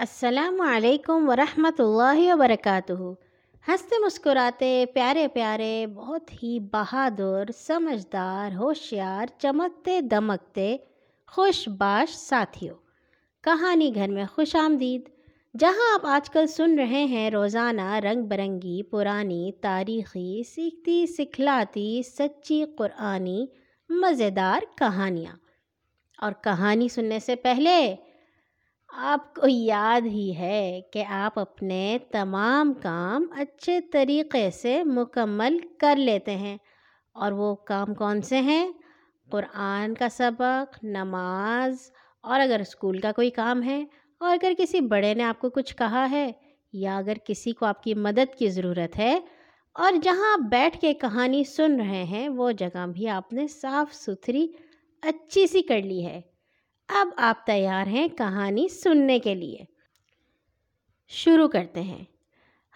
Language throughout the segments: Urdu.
السلام علیکم ورحمۃ اللہ وبرکاتہ۔ ہنستے مسکراتے، پیارے پیارے، بہت ہی بہادر، سمجھدار، ہوشیار، چمکتے، دمکتے، خوش باش ساتھیوں کہانی گھر میں خوش آمدید۔ جہاں آپ آج کل سن رہے ہیں، روزانہ رنگ برنگی، پرانی تاریخی، سیکھتی، سکھلاتی، سچی قرآنی، مزیدار کہانیاں۔ اور کہانی سننے سے پہلے آپ کو یاد ہی ہے کہ آپ اپنے تمام کام اچھے طریقے سے مکمل کر لیتے ہیں۔ اور وہ کام کون سے ہیں؟ قرآن کا سبق، نماز، اور اگر اسکول کا کوئی کام ہے۔ اور اگر کسی بڑے نے آپ کو کچھ کہا ہے، یا اگر کسی کو آپ کی مدد کی ضرورت ہے۔ اور جہاں آپ بیٹھ کے کہانی سن رہے ہیں، وہ جگہ بھی آپ نے صاف ستھری اچھی سی کر لی ہے۔ اب آپ تیار ہیں کہانی سننے کے لیے۔ شروع کرتے ہیں۔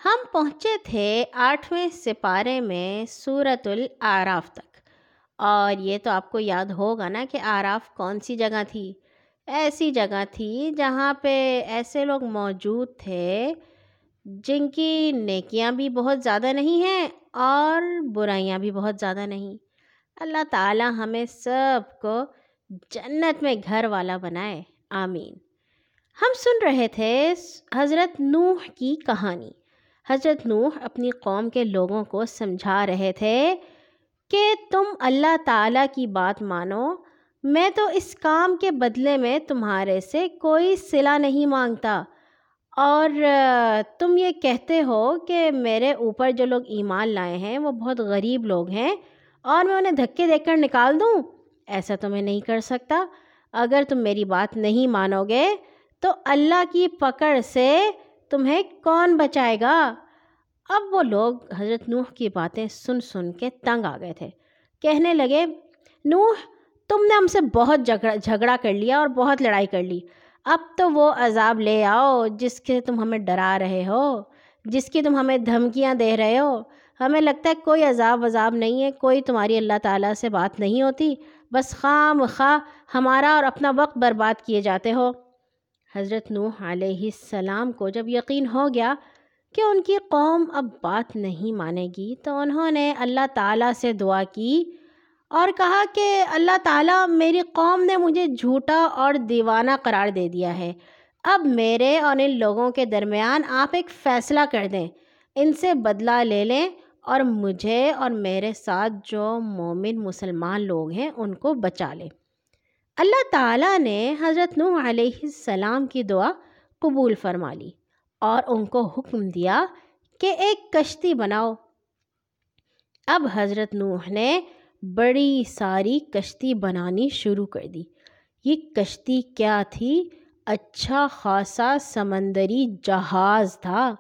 ہم پہنچے تھے آٹھویں سپارے میں سورت العراف تک۔ اور یہ تو آپ کو یاد ہوگا نا کہ آراف کون سی جگہ تھی۔ ایسی جگہ تھی جہاں پہ ایسے لوگ موجود تھے جن کی نیکیاں بھی بہت زیادہ نہیں ہیں اور برائیاں بھی بہت زیادہ نہیں۔ اللہ تعالیٰ ہمیں سب کو جنت میں گھر والا بنائے۔ آمین۔ ہم سن رہے تھے حضرت نوح کی کہانی۔ حضرت نوح اپنی قوم کے لوگوں کو سمجھا رہے تھے کہ تم اللہ تعالیٰ کی بات مانو۔ میں تو اس کام کے بدلے میں تمہارے سے کوئی صلہ نہیں مانگتا۔ اور تم یہ کہتے ہو کہ میرے اوپر جو لوگ ایمان لائے ہیں وہ بہت غریب لوگ ہیں اور میں انہیں دھکے دے کر نکال دوں؟ ایسا تو میں نہیں کر سکتا۔ اگر تم میری بات نہیں مانو گے، تو اللہ کی پکڑ سے تمہیں کون بچائے گا؟ اب وہ لوگ حضرت نوح کی باتیں سن سن کے تنگ آ گئے تھے۔ کہنے لگے، نوح، تم نے ہم سے بہت جھگڑا جھگڑا کر لیا اور بہت لڑائی کر لی۔ اب تو وہ عذاب لے آؤ، جس کے تم ہمیں ڈرا رہے ہو، جس کی تم ہمیں دھمکیاں دے رہے ہو۔ ہمیں لگتا ہے کوئی عذاب وذاب نہیں ہے، کوئی تمہاری اللہ تعالیٰ سے بات نہیں ہوتی۔ بس خام خواہ ہمارا اور اپنا وقت برباد کیے جاتے ہو۔ حضرت نوح علیہ السلام کو جب یقین ہو گیا کہ ان کی قوم اب بات نہیں مانے گی تو انہوں نے اللہ تعالیٰ سے دعا کی اور کہا کہ اللہ تعالیٰ میری قوم نے مجھے جھوٹا اور دیوانہ قرار دے دیا ہے۔ اب میرے اور ان لوگوں کے درمیان آپ ایک فیصلہ کر دیں، ان سے بدلہ لے لیں اور مجھے اور میرے ساتھ جو مومن مسلمان لوگ ہیں، ان کو بچا لیں اللہ تعالیٰ نے حضرت نوح علیہ السلام کی دعا قبول فرما لی اور ان کو حکم دیا کہ ایک کشتی بناؤ۔ اب حضرت نوح نے بڑی ساری کشتی بنانی شروع کر دی۔ یہ کشتی کیا تھی؟ اچھا خاصا سمندری جہاز تھا۔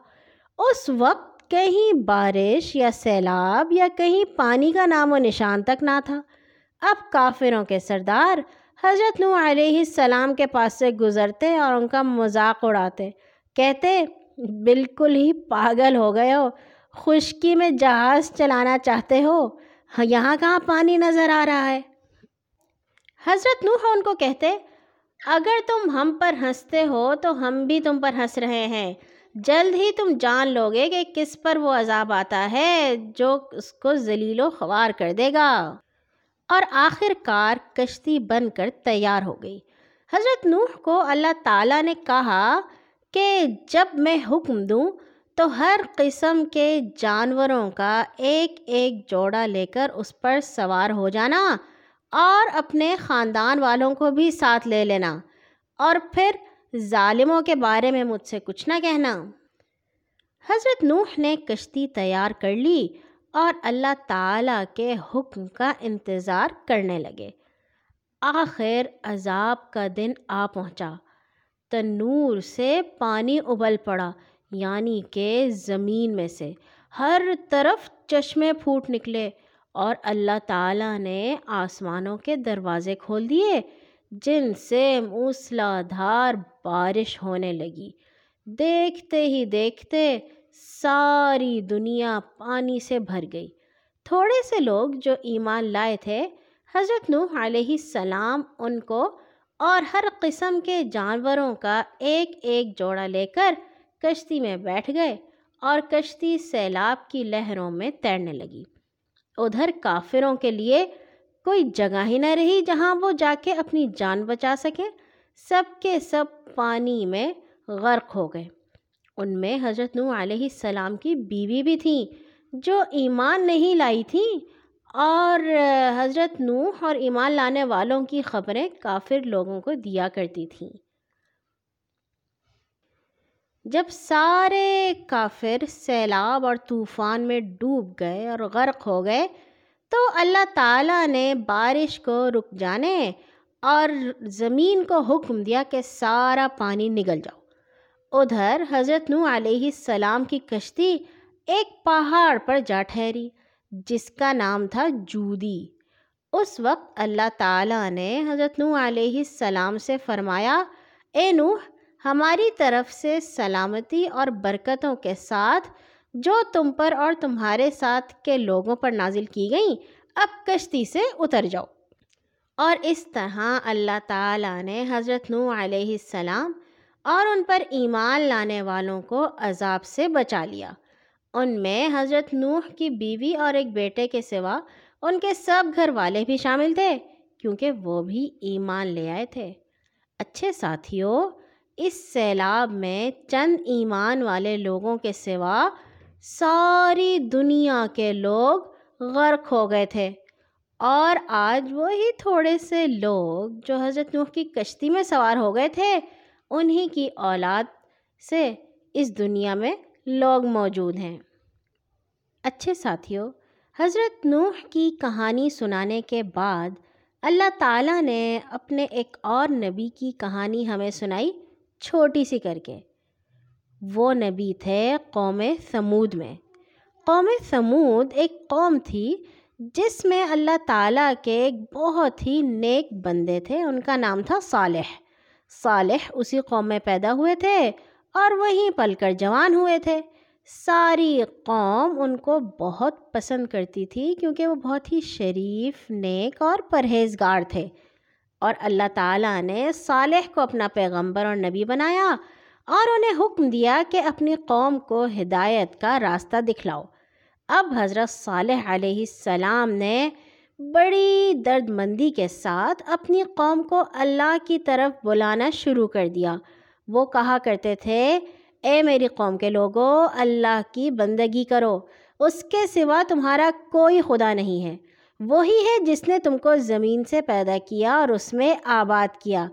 اس وقت کہیں بارش یا سیلاب یا کہیں پانی کا نام و نشان تک نہ تھا۔ اب کافروں کے سردار حضرت نو علیہ السلام کے پاس سے گزرتے اور ان کا مذاق اڑاتے۔ کہتے، بالکل ہی پاگل ہو گئے ہو۔ خشکی میں جہاز چلانا چاہتے ہو۔ یہاں کہاں پانی نظر آ رہا ہے؟ حضرت نوح ان کو کہتے، اگر تم ہم پر ہنستے ہو تو ہم بھی تم پر ہنس رہے ہیں۔ جلد ہی تم جان لو گے کہ کس پر وہ عذاب آتا ہے جو اس کو ذلیل و خوار کر دے گا۔ اور آخر کار کشتی بن کر تیار ہو گئی۔ حضرت نوح کو اللہ تعالیٰ نے کہا کہ جب میں حکم دوں تو ہر قسم کے جانوروں کا ایک ایک جوڑا لے کر اس پر سوار ہو جانا اور اپنے خاندان والوں کو بھی ساتھ لے لینا۔ اور پھر ظالموں کے بارے میں مجھ سے کچھ نہ کہنا۔ حضرت نوح نے کشتی تیار کر لی اور اللہ تعالیٰ کے حکم کا انتظار کرنے لگے۔ آخر عذاب کا دن آ پہنچا۔ تنور سے پانی ابل پڑا یعنی کہ زمین میں سے۔ ہر طرف چشمے پھوٹ نکلے اور اللہ تعالیٰ نے آسمانوں کے دروازے کھول دیے، جن سے موسلا دھار بارش ہونے لگی۔ دیکھتے ہی دیکھتے ساری دنیا پانی سے بھر گئی۔ تھوڑے سے لوگ جو ایمان لائے تھے، حضرت نوح علیہ السلام ان کو اور ہر قسم کے جانوروں کا ایک ایک جوڑا لے کر کشتی میں بیٹھ گئے اور کشتی سیلاب کی لہروں میں تیرنے لگی۔ ادھر کافروں کے لیے کوئی جگہ ہی نہ رہی جہاں وہ جا کے اپنی جان بچا سکیں۔ سب کے سب پانی میں غرق ہو گئے۔ ان میں حضرت نو علیہ السلام کی بیوی بھی تھیں جو ایمان نہیں لائی تھیں اور حضرت نوح اور ایمان لانے والوں کی خبریں کافر لوگوں کو دیا کرتی تھیں۔ جب سارے کافر سیلاب اور طوفان میں ڈوب گئے اور غرق ہو گئے تو اللہ تعالیٰ نے بارش کو رک جانے اور زمین کو حکم دیا کہ سارا پانی نگل جاؤ۔ ادھر حضرت نو علیہ السلام کی کشتی ایک پہاڑ پر جا ٹھہری، جس کا نام تھا جودی۔ اس وقت اللہ تعالیٰ نے حضرت نو علیہ السلام سے فرمایا، اے نوح، ہماری طرف سے سلامتی اور برکتوں کے ساتھ جو تم پر اور تمہارے ساتھ کے لوگوں پر نازل کی گئیں، اب کشتی سے اتر جاؤ۔ اور اس طرح اللہ تعالیٰ نے حضرت نو علیہ السلام اور ان پر ایمان لانے والوں کو عذاب سے بچا لیا۔ ان میں حضرت نوح کی بیوی اور ایک بیٹے کے سوا ان کے سب گھر والے بھی شامل تھے، کیونکہ وہ بھی ایمان لے آئے تھے۔ اچھے ساتھیوں، اس سیلاب میں چند ایمان والے لوگوں کے سوا ساری دنیا کے لوگ غرق ہو گئے تھے۔ اور آج وہی تھوڑے سے لوگ جو حضرت نوح کی کشتی میں سوار ہو گئے تھے، انہی کی اولاد سے اس دنیا میں لوگ موجود ہیں۔ اچھے ساتھیوں، حضرت نوح کی کہانی سنانے کے بعد اللہ تعالیٰ نے اپنے ایک اور نبی کی کہانی ہمیں سنائی چھوٹی سی کر کے۔ وہ نبی تھے قوم سمود میں۔ قوم سمود ایک قوم تھی جس میں اللہ تعالیٰ کے ایک بہت ہی نیک بندے تھے، ان کا نام تھا صالح۔ صالح اسی قوم میں پیدا ہوئے تھے اور وہیں پل کر جوان ہوئے تھے۔ ساری قوم ان کو بہت پسند کرتی تھی کیونکہ وہ بہت ہی شریف، نیک اور پرہیزگار تھے۔ اور اللہ تعالیٰ نے صالح کو اپنا پیغمبر اور نبی بنایا اور انہیں حکم دیا کہ اپنی قوم کو ہدایت کا راستہ دکھلاؤ۔ اب حضرت صالح علیہ السلام نے بڑی درد مندی کے ساتھ اپنی قوم کو اللہ کی طرف بلانا شروع کر دیا۔ وہ کہا کرتے تھے، اے میری قوم کے لوگوں اللہ کی بندگی کرو۔ اس کے سوا تمہارا کوئی خدا نہیں ہے۔ وہی ہے جس نے تم کو زمین سے پیدا کیا اور اس میں آباد کیا۔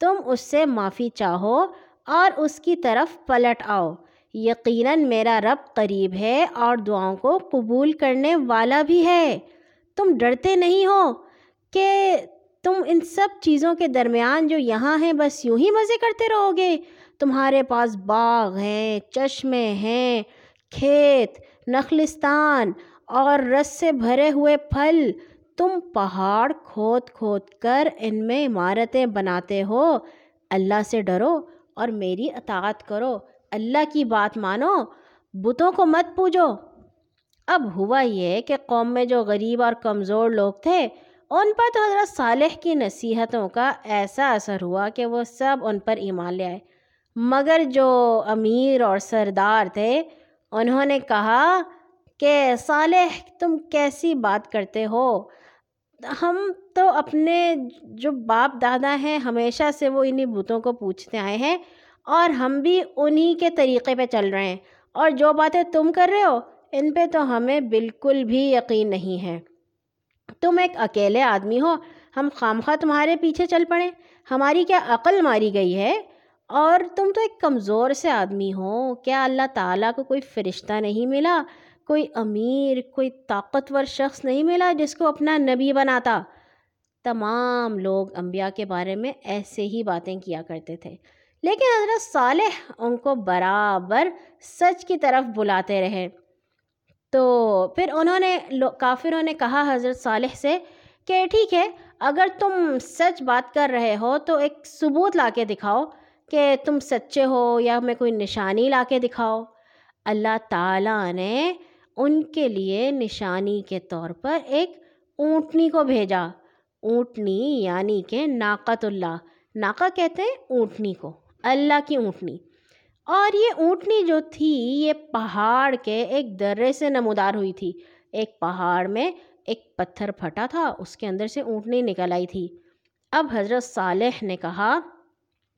تم اس سے معافی چاہو اور اس کی طرف پلٹ آؤ۔ یقیناً میرا رب قریب ہے اور دعاؤں کو قبول کرنے والا بھی ہے۔ تم ڈرتے نہیں ہو کہ تم ان سب چیزوں کے درمیان جو یہاں ہیں بس یوں ہی مزے کرتے رہو گے۔ تمہارے پاس باغ ہیں، چشمے ہیں، کھیت، نخلستان اور رس سے بھرے ہوئے پھل۔ تم پہاڑ کھود کھود کر ان میں عمارتیں بناتے ہو۔ اللہ سے ڈرو اور میری اطاعت کرو۔ اللہ کی بات مانو، بتوں کو مت پوجو۔ اب ہوا یہ کہ قوم میں جو غریب اور کمزور لوگ تھے، ان پر تو حضرت صالح کی نصیحتوں کا ایسا اثر ہوا کہ وہ سب ان پر ایمان لے آئے۔ مگر جو امیر اور سردار تھے، انہوں نے کہا کہ صالح، تم کیسی بات کرتے ہو؟ ہم تو اپنے جو باپ دادا ہیں، ہمیشہ سے وہ انہیں بتوں کو پوچھتے آئے ہیں۔ اور ہم بھی انہی کے طریقے پہ چل رہے ہیں۔ اور جو باتیں تم کر رہے ہو، ان پہ تو ہمیں بالکل بھی یقین نہیں ہے۔ تم ایک اکیلے آدمی ہو، ہم خام خواہ تمہارے پیچھے چل پڑیں ہماری کیا عقل ماری گئی ہے؟ اور تم تو ایک کمزور سے آدمی ہو۔ کیا اللہ تعالیٰ کو کوئی فرشتہ نہیں ملا؟ کوئی امیر، کوئی طاقتور شخص نہیں ملا جس کو اپنا نبی بناتا؟ تمام لوگ انبیاء کے بارے میں ایسے ہی باتیں کیا کرتے تھے۔ لیکن حضرت صالح ان کو برابر سچ کی طرف بلاتے رہے۔ تو پھر انہوں نے کافروں نے کہا حضرت صالح سے کہ ٹھیک ہے، اگر تم سچ بات کر رہے ہو تو ایک ثبوت لا کے دکھاؤ کہ تم سچے ہو یا میں کوئی نشانی لا کے دکھاؤ۔ اللہ تعالیٰ نے ان کے لیے نشانی کے طور پر ایک اونٹنی کو بھیجا۔ اونٹنی یعنی کہ ناقت اللہ۔ ناکا کہتے ہیں اونٹنی کو۔ اللہ کی اونٹنی۔ اور یہ اونٹنی جو تھی، یہ پہاڑ کے ایک درے سے نمودار ہوئی تھی۔ ایک پہاڑ میں ایک پتھر پھٹا تھا، اس کے اندر سے اونٹنی نکل آئی تھی۔ اب حضرت صالح نے کہا،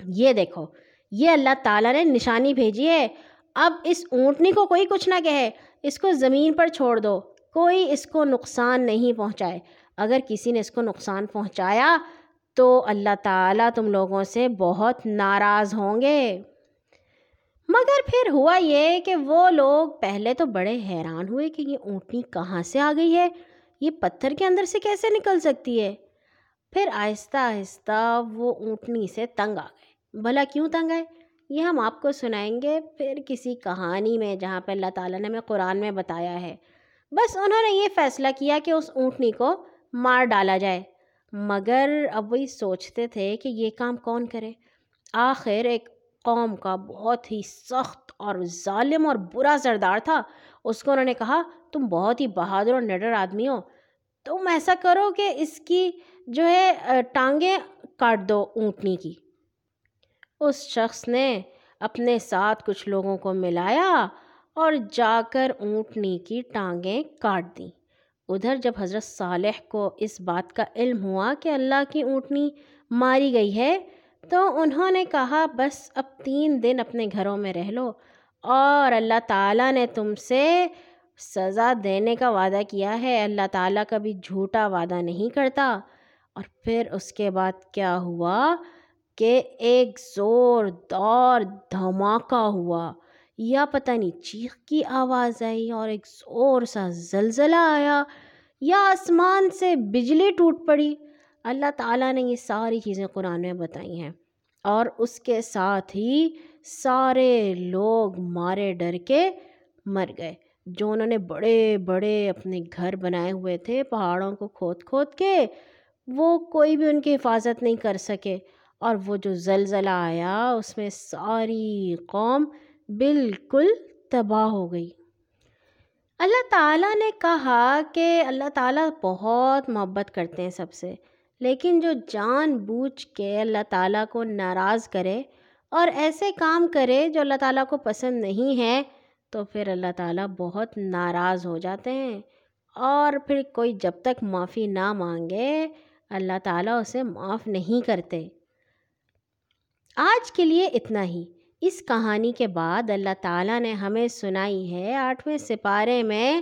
یہ دیکھو، یہ اللہ تعالیٰ نے نشانی بھیجی ہے۔ اب اس اونٹنی کو کوئی کچھ نہ کہے، اس کو زمین پر چھوڑ دو۔ کوئی اس کو نقصان نہیں پہنچائے۔ اگر کسی نے اس کو نقصان پہنچایا تو اللہ تعالیٰ تم لوگوں سے بہت ناراض ہوں گے۔ مگر پھر ہوا یہ کہ وہ لوگ پہلے تو بڑے حیران ہوئے کہ یہ اونٹنی کہاں سے آ گئی ہے؟ یہ پتھر کے اندر سے کیسے نکل سکتی ہے؟ پھر آہستہ آہستہ وہ اونٹنی سے تنگ آ گئے۔ بھلا کیوں تنگ آئے؟ یہ ہم آپ کو سنائیں گے پھر کسی کہانی میں جہاں پہ اللہ تعالیٰ نے ہمیں قرآن میں بتایا ہے۔ بس انہوں نے یہ فیصلہ کیا کہ اس اونٹنی کو مار ڈالا جائے۔ مگر اب وہی سوچتے تھے کہ یہ کام کون کرے۔ آخر ایک قوم کا بہت ہی سخت اور ظالم اور برا سردار تھا۔ اس کو انہوں نے کہا، تم بہت ہی بہادر اور نڈر آدمی ہو۔ تم ایسا کرو کہ اس کی جو ہے ٹانگیں کاٹ دو اونٹنی کی۔ اس شخص نے اپنے ساتھ کچھ لوگوں کو ملایا اور جا کر اونٹنی کی ٹانگیں کاٹ دیں۔ ادھر جب حضرت صالح کو اس بات کا علم ہوا کہ اللہ کی اونٹنی ماری گئی ہے، تو انہوں نے کہا، بس اب تین دن اپنے گھروں میں رہ لو۔ اور اللہ تعالیٰ نے تم سے سزا دینے کا وعدہ کیا ہے۔ اللہ تعالیٰ کبھی جھوٹا وعدہ نہیں کرتا۔ اور پھر اس کے بعد کیا ہوا کہ ایک زور دور دھماکہ ہوا۔ یا پتہ نہیں چیخ کی آواز آئی اور ایک زور سا زلزلہ آیا یا آسمان سے بجلی ٹوٹ پڑی۔ اللہ تعالیٰ نے یہ ساری چیزیں قرآن میں بتائی ہیں اور اس کے ساتھ ہی سارے لوگ مارے ڈر کے مر گئے۔ جو انہوں نے بڑے بڑے اپنے گھر بنائے ہوئے تھے، پہاڑوں کو کھود کھود کے، وہ کوئی بھی ان کی حفاظت نہیں کر سکے۔ اور وہ جو زلزلہ آیا، اس میں ساری قوم بالکل تباہ ہو گئی۔ اللہ تعالیٰ نے کہا کہ اللہ تعالیٰ بہت محبت کرتے ہیں سب سے، لیکن جو جان بوجھ کے اللہ تعالیٰ کو ناراض کرے اور ایسے کام کرے جو اللہ تعالیٰ کو پسند نہیں ہے، تو پھر اللہ تعالیٰ بہت ناراض ہو جاتے ہیں۔ اور پھر کوئی جب تک معافی نہ مانگے، اللہ تعالیٰ اسے معاف نہیں کرتے۔ آج کے لیے اتنا ہی۔ اس کہانی کے بعد اللہ تعالیٰ نے ہمیں سنائی ہے آٹھویں سپارے میں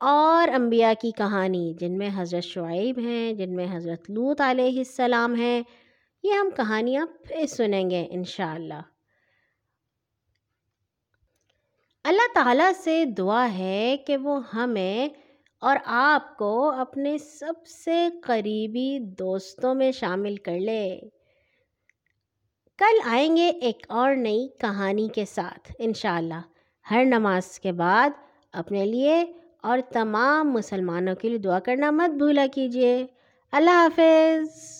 اور انبیاء کی کہانی، جن میں حضرت شعیب ہیں، جن میں حضرت لوت علیہ السلام ہیں۔ یہ ہم کہانیاں پھر سنیں گے انشاءاللہ۔ اللہ تعالیٰ سے دعا ہے کہ وہ ہمیں اور آپ کو اپنے سب سے قریبی دوستوں میں شامل کر لے۔ کل آئیں گے ایک اور نئی کہانی کے ساتھ، انشاءاللہ۔ ہر نماز کے بعد اپنے لیے اور تمام مسلمانوں کے لیے دعا کرنا مت بھولا کیجیے۔ اللہ حافظ۔